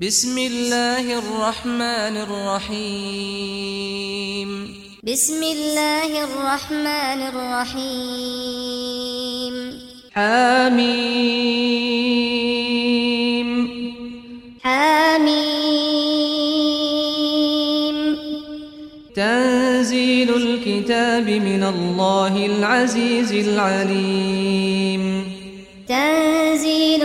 بسم الله الرحمن الرحيم بسم الله الرحمن الرحيم حميم حميم تنزيل الكتاب من الله العزيز العليم تنزيل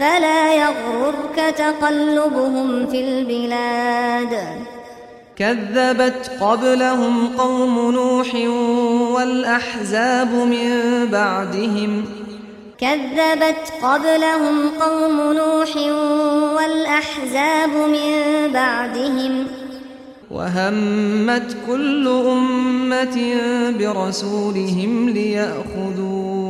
فلا يغررك تقلبهم في البلاد. كذبت قبلهم قوم نوح والأحزاب من بعدهم. كذبت قبلهم قوم نوح والأحزاب من بعدهم. وهمت كل أمة برسولهم ليأخذون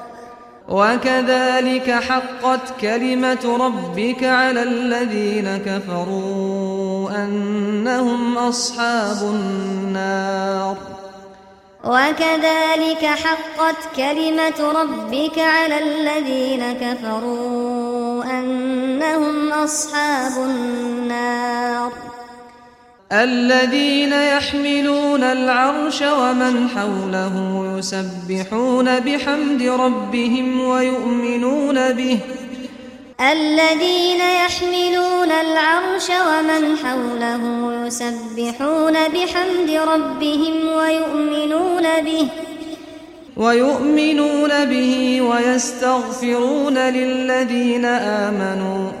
وكذلك حقت كلمة ربك على الذين كفروا أنهم أصحاب النار وكذلك حقت كلمة ربك على الذين كفروا أنهم أصحاب النار الذين يحملون العرش ومن حوله يسبحون بحمد ربهم ويؤمنون به. الذين يحملون العرش ومن حوله يسبحون بحمد ربهم ويؤمنون به. ويؤمنون به ويستغفرون للذين آمنوا.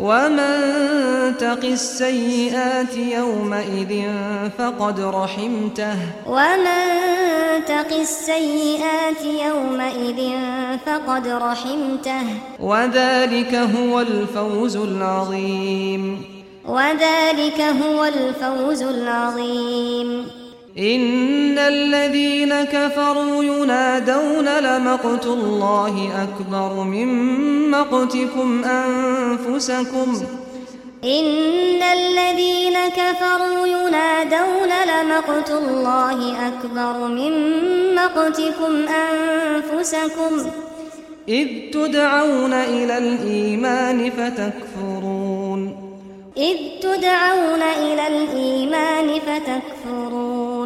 ومن تق السيئات يومئذ فقد رحمته ومن تق السيئات يومئذ فقد رحمته وذلك هو الفوز العظيم وذلك هو الفوز العظيم إن الذين كفروا ينادون لمقت الله أكبر من مقتكم أنفسكم إن الذين كفروا ينادون لمقت الله أكبر من مقتكم أنفسكم إذ تدعون إلى الإيمان فتكفرون إذ تدعون إلى الإيمان فتكفرون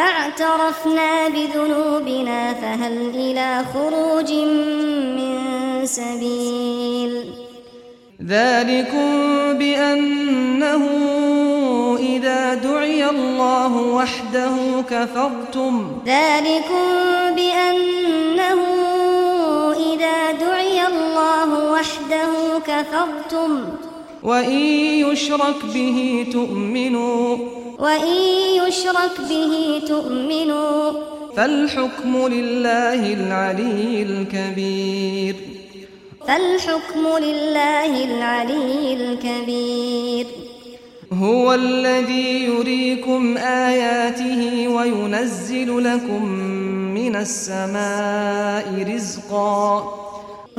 فاعترفنا بذنوبنا فهل إلى خروج من سبيل؟ ذلكم بأنه إذا دعي الله وحده كفرتم. ذلكم بأنه إذا دعي الله وحده كفرتم. وَإِن يُشْرَكْ بِهِ تُؤْمِنُوا وَإِن يُشْرَكْ بِهِ تُؤْمِنُوا فَالْحُكْمُ لِلَّهِ الْعَلِيِّ الْكَبِيرِ فَالْحُكْمُ لِلَّهِ الْعَلِيِّ الْكَبِيرِ هُوَ الَّذِي يُرِيكُمْ آيَاتِهِ وَيُنَزِّلُ لَكُم مِّنَ السَّمَاءِ رِزْقًا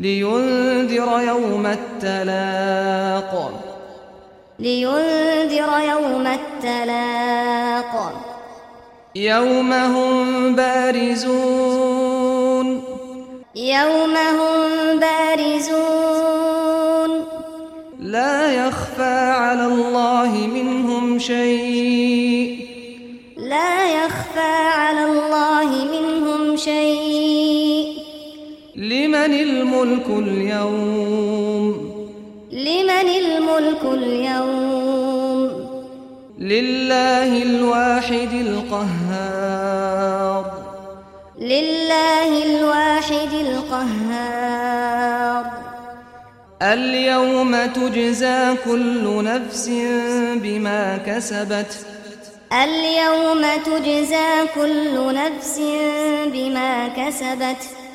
لينذر يوم التلاق. لينذر يوم التلاق. يوم هم بارزون. يوم هم بارزون. لا يخفى على الله منهم شيء. لا يخفى على الله منهم شيء. لمن الملك اليوم؟ لمن الملك اليوم؟ لله الواحد القهار. لله الواحد القهار. اليوم تجزى كل نفس بما كسبت. اليوم تجزى كل نفس بما كسبت.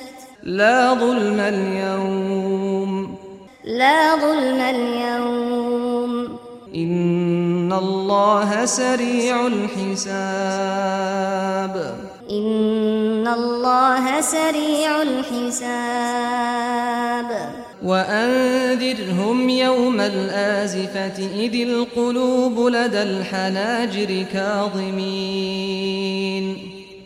لا ظلم اليوم. لا ظلم اليوم. إن الله سريع الحساب. إن الله سريع الحساب. وأنذرهم يوم الآزفة إذ القلوب لدى الحناجر كاظمين.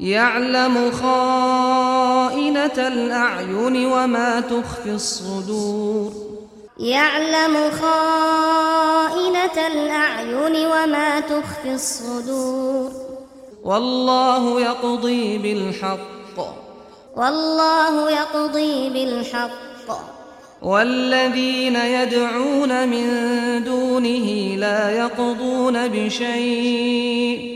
يعلم خائنة الأعين وما تخفي الصدور. يعلم خائنة الأعين وما تخفي الصدور. والله يقضي بالحق. والله يقضي بالحق. والذين يدعون من دونه لا يقضون بشيء.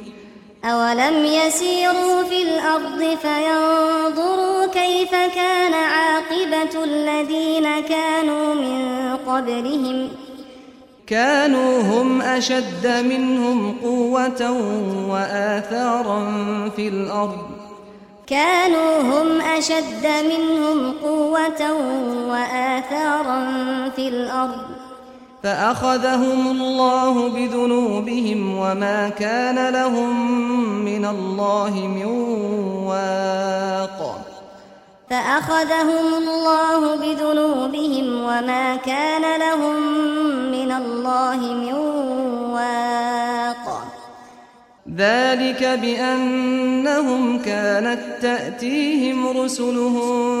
اولم يسيروا في الأرض فينظروا كيف كان عاقبه الذين كانوا من قبلهم كانوا هم اشد منهم قوه واثارا في الأرض كانوا هم اشد منهم قوه واثارا في الأرض فأخذهم الله بذنوبهم وما كان لهم من الله من واق فأخذهم الله بذنوبهم وما كان لهم من الله من واق ذلك بأنهم كانت تأتيهم رسلهم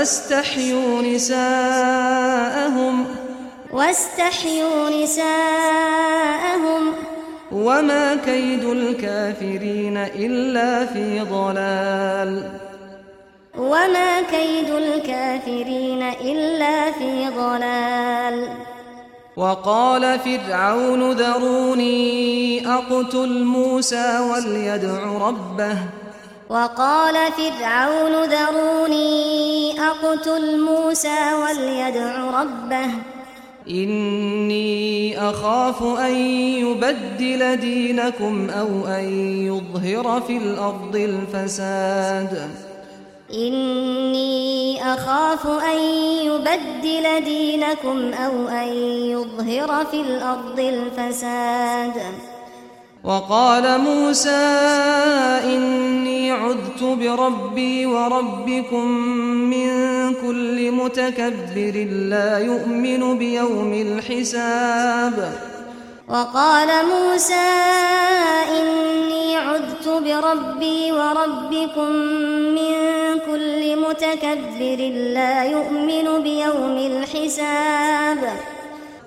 واستحيوا نساءهم واستحيوا نساءهم وما كيد الكافرين إلا في ضلال. وما كيد الكافرين إلا في ضلال. وقال فرعون ذروني أقتل موسى وليدع ربه وقال فرعون ذروني أقتل موسى وليدع ربه. إني أخاف أن يبدل دينكم أو أن يظهر في الأرض الفساد. إني أخاف أن يبدل دينكم أو أن يظهر في الأرض الفساد. وقال موسى إني عذت بربي وربكم من كل متكبر لا يؤمن بيوم الحساب. وقال موسى إني عذت بربي وربكم من كل متكبر لا يؤمن بيوم الحساب.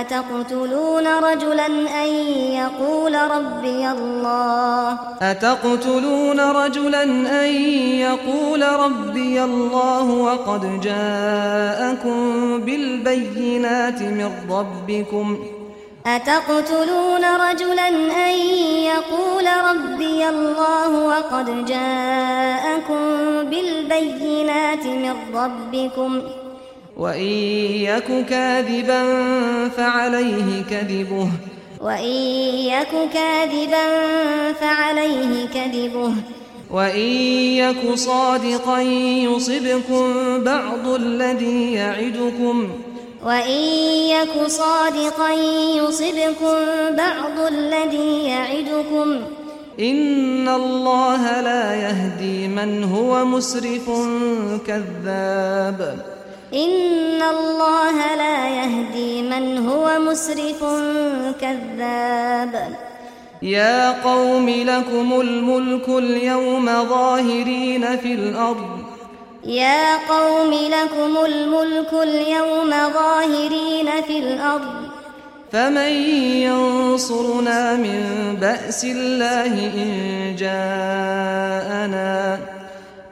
اتقتلون رجلا ان يقول ربي الله؟ اتقتلون رجلا ان يقول ربي الله وقد جاءكم بالبينات من ربكم اتقتلون رجلا ان يقول ربي الله وقد جاءكم بالبينات من ربكم وإن يك كاذبا فعليه كذبه وإن يك كاذبا فعليه كذبه وإن يك صادقا يصبكم بعض الذي يعدكم وإن يك صادقا يصبكم بعض الذي يعدكم ان الله لا يهدي من هو مسرف كذاب ان الله لا يهدي من هو مسرف كذاب يا قوم لكم الملك اليوم ظاهرين في الأرض يا قوم لكم الملك اليوم ظاهرين في الأرض فمن ينصرنا من باس الله ان جاءنا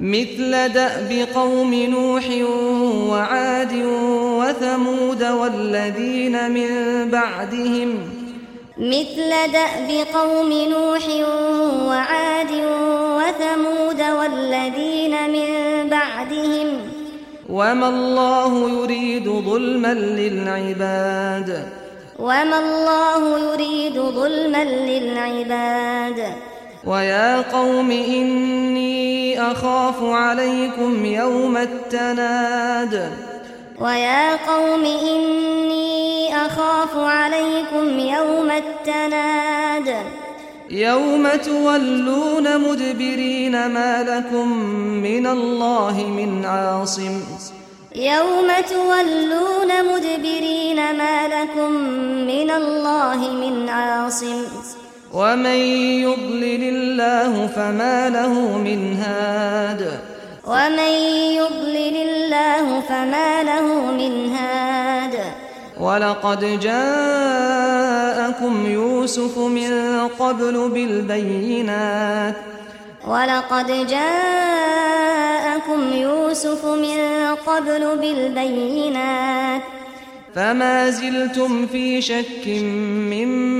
مثل دأب قوم نوح وعاد وثمود والذين من بعدهم مثل دأب قوم نوح وعاد وثمود والذين من بعدهم وما الله يريد ظلما للعباد وما الله يريد ظلما للعباد ويا قوم إني أخاف عليكم يوم التناد ويا قوم إني أخاف عليكم يوم التناد يوم تولون مدبرين ما لكم من الله من عاصم يوم تولون مدبرين ما لكم من الله من عاصم ومن يضلل الله فما له من هاد ومن يضلل الله فما له من هاد ولقد جاءكم يوسف من قبل بالبينات ولقد جاءكم يوسف من قبل بالبينات فما زلتم في شك مما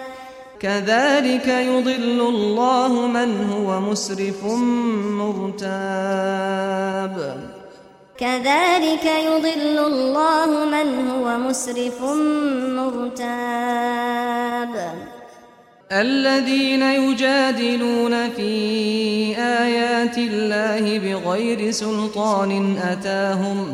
كذلك يضل الله من هو مسرف مرتاب. كذلك يضل الله من هو مسرف مرتاب. الذين يجادلون في آيات الله بغير سلطان أتاهم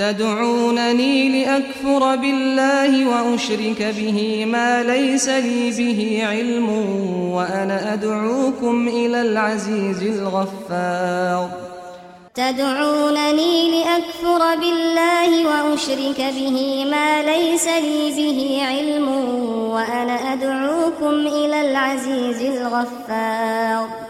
تدعونني لأكفر بالله وأشرك به ما ليس لي به علم وأنا أدعوكم إلى العزيز الغفار. تدعونني لأكفر بالله وأشرك به ما ليس لي به علم وأنا أدعوكم إلى العزيز الغفار.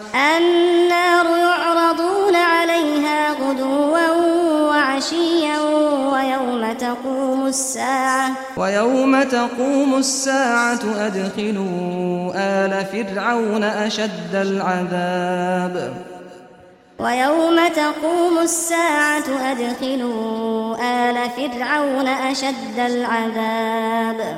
النار يعرضون عليها غدوا وعشيا ويوم تقوم الساعة. ويوم تقوم الساعة أدخلوا آل فرعون أشد العذاب. ويوم تقوم الساعة أدخلوا آل فرعون أشد العذاب.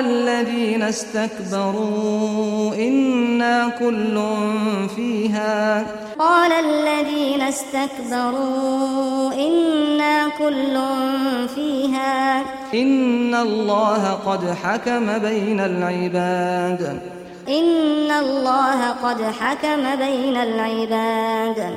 الذين استكبروا إنا كل فيها. قال الذين استكبروا إنا كل فيها. إن الله قد حكم بين العباد. إن الله قد حكم بين العباد.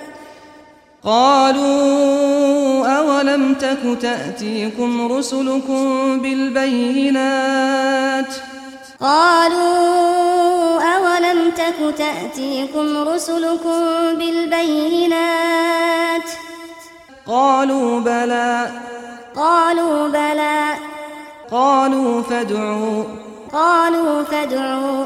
قالوا أولم تك تأتيكم رسلكم بالبينات قالوا أولم تك تأتيكم رسلكم بالبينات قالوا بلى قالوا بلى قالوا فادعوا قالوا فادعوا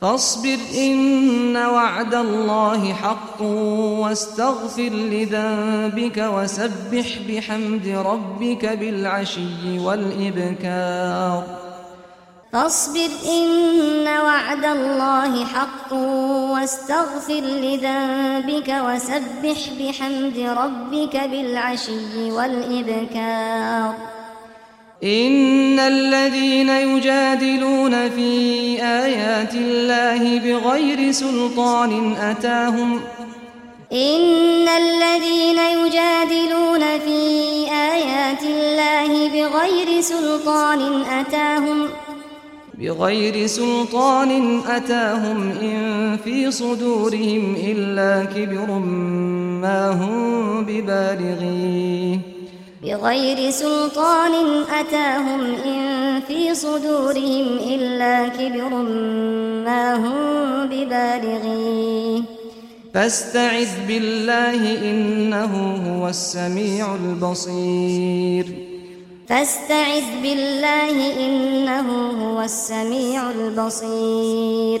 فاصبر إن وعد الله حق واستغفر لذنبك وسبح بحمد ربك بالعشي والإبكار. فاصبر إن وعد الله حق واستغفر لذنبك وسبح بحمد ربك بالعشي والإبكار. ان الذين يجادلون في ايات الله بغير سلطان اتاهم ان الذين يجادلون في ايات الله بغير سلطان اتاهم بغير سلطان اتاهم ان في صدورهم الا كبر ما هم ببالغين بغير سلطان أتاهم إن في صدورهم إلا كبر ما هم ببالغين فاستعذ بالله إنه هو السميع البصير. فاستعذ بالله إنه هو السميع البصير.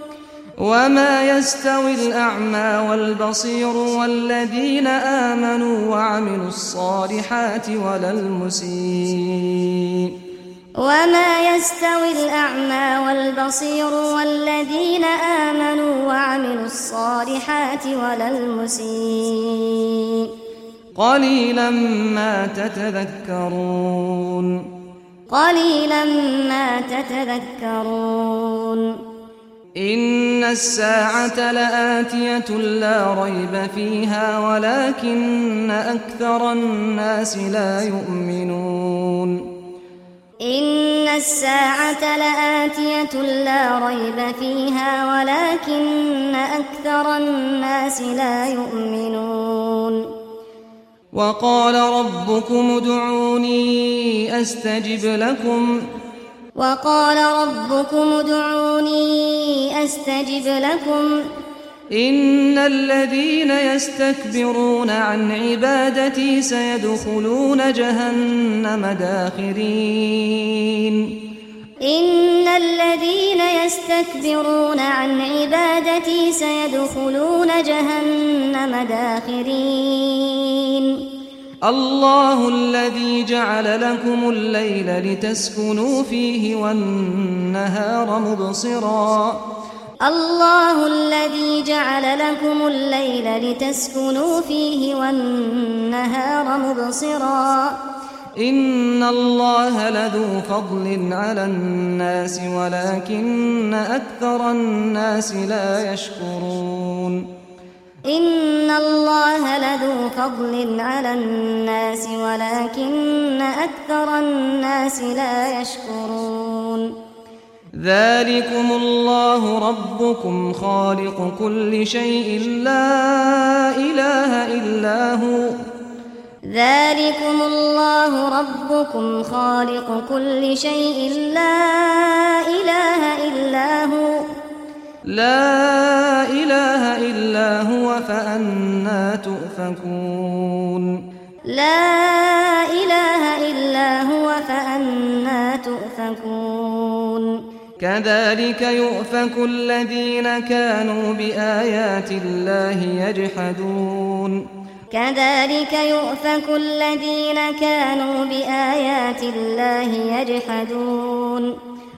وما يستوي الأعمى والبصير والذين آمنوا وعملوا الصالحات ولا المسيء وما يستوي الأعمى والبصير والذين آمنوا وعملوا الصالحات ولا المسيء قليلا ما تتذكرون قليلا ما تتذكرون إن الساعة لآتية لا ريب فيها ولكن أكثر الناس لا يؤمنون إن الساعة لآتية لا ريب فيها ولكن أكثر الناس لا يؤمنون وقال ربكم ادعوني أستجب لكم ۖ وقال ربكم ادعوني أستجب لكم. إن الذين يستكبرون عن عبادتي سيدخلون جهنم داخرين. إن الذين يستكبرون عن عبادتي سيدخلون جهنم داخرين. الله الذي جعل لكم الليل لتسكنوا فيه والنهار مبصرا الله الذي جعل لكم الليل لتسكنوا فيه والنهار مبصرا ان الله لذو فضل على الناس ولكن أكثر الناس لا يشكرون ان الله لذو فضل على الناس ولكن أكثر الناس لا يشكرون ذلكم الله ربكم خالق كل شيء لا اله الا هو ذلكم الله ربكم خالق كل شيء لا اله الا هو لا إله إلا هو فأنا تؤفكون. لا إله إلا هو فأنا تؤفكون. كذلك يؤفك الذين كانوا بآيات الله يجحدون. كذلك يؤفك الذين كانوا بآيات الله يجحدون.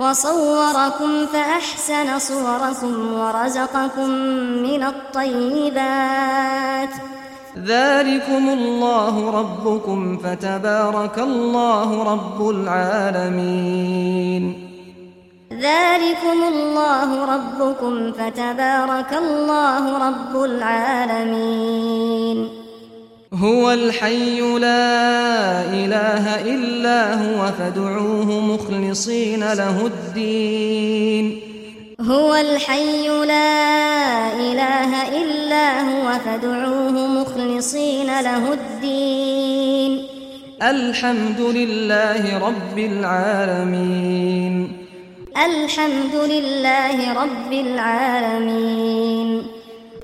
وصوركم فأحسن صوركم ورزقكم من الطيبات. ذلكم الله ربكم فتبارك الله رب العالمين. ذلكم الله ربكم فتبارك الله رب العالمين. هو الحي لا إله إلا هو فادعوه مخلصين له الدين. هو الحي لا إله إلا هو فادعوه مخلصين له الدين. الحمد لله رب العالمين. الحمد لله رب العالمين.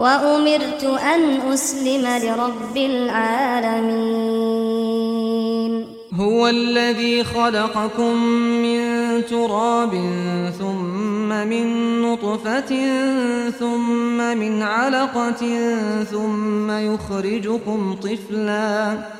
وأمرت أن أسلم لرب العالمين. هو الذي خلقكم من تراب ثم من نطفة ثم من علقة ثم يخرجكم طفلاً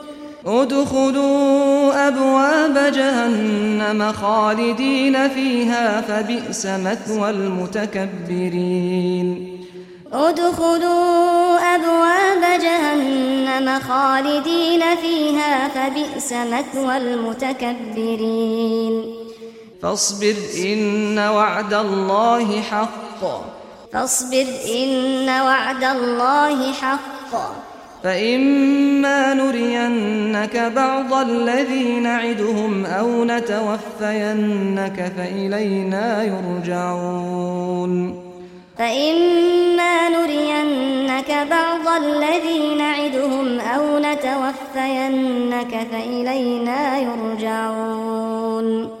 ادخلوا أبواب جهنم خالدين فيها فبئس مثوى المتكبرين. ادخلوا أبواب جهنم خالدين فيها فبئس مثوى المتكبرين. فاصبر إن وعد الله حق. فاصبر إن وعد الله حق. فإما نرينك بعض الذي نعدهم أو نتوفينك فإلينا يرجعون فإما نرينك بعض الذي نعدهم أو نتوفينك فإلينا يرجعون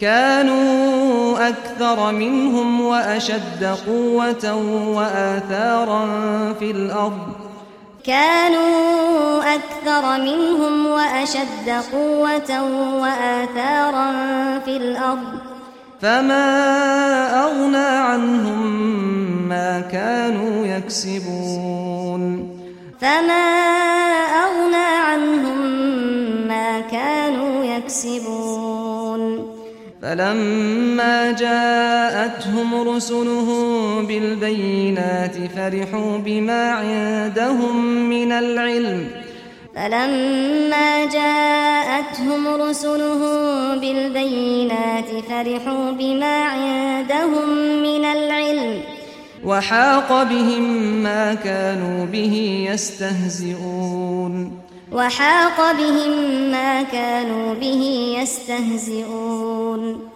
كانوا أكثر منهم وأشد قوة وآثارا في الأرض. كانوا أكثر منهم وأشد قوة وآثارا في الأرض. فما أغنى عنهم ما كانوا يكسبون. فما أغنى عنهم ما كانوا يكسبون. فلما جاءتهم رسلهم بالبينات فرحوا بما عندهم من العلم. فلما جاءتهم رسلهم بالبينات فرحوا بما عندهم من العلم. وحاق بهم ما كانوا به يستهزئون. وحاق بهم ما كانوا به يستهزئون.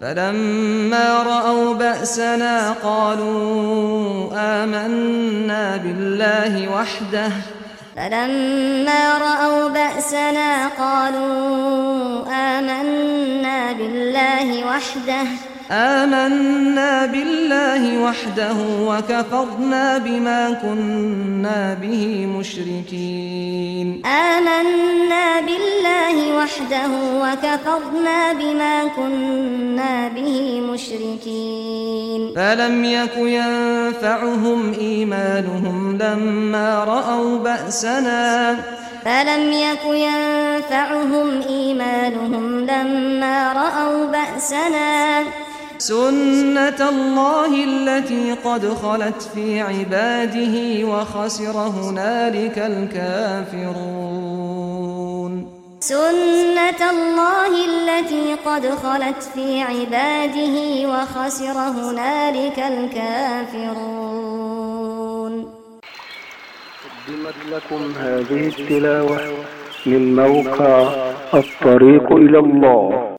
فلما رأوا بأسنا قالوا آمنا بالله وحده. فلما رأوا بأسنا قالوا آمنا بالله وحده. آمنا بالله وحده وكفرنا بما كنا به مشركين. آمنا بالله وحده وكفرنا بما كنا به مشركين. فلم يك ينفعهم إيمانهم لما رأوا بأسنا. فلم يك ينفعهم إيمانهم لما رأوا بأسنا. سنة الله التي قد خلت في عباده وخسر هنالك الكافرون سنة الله التي قد خلت في عباده وخسر هنالك الكافرون قدمت لكم هذه التلاوة من موقع الطريق إلى الله.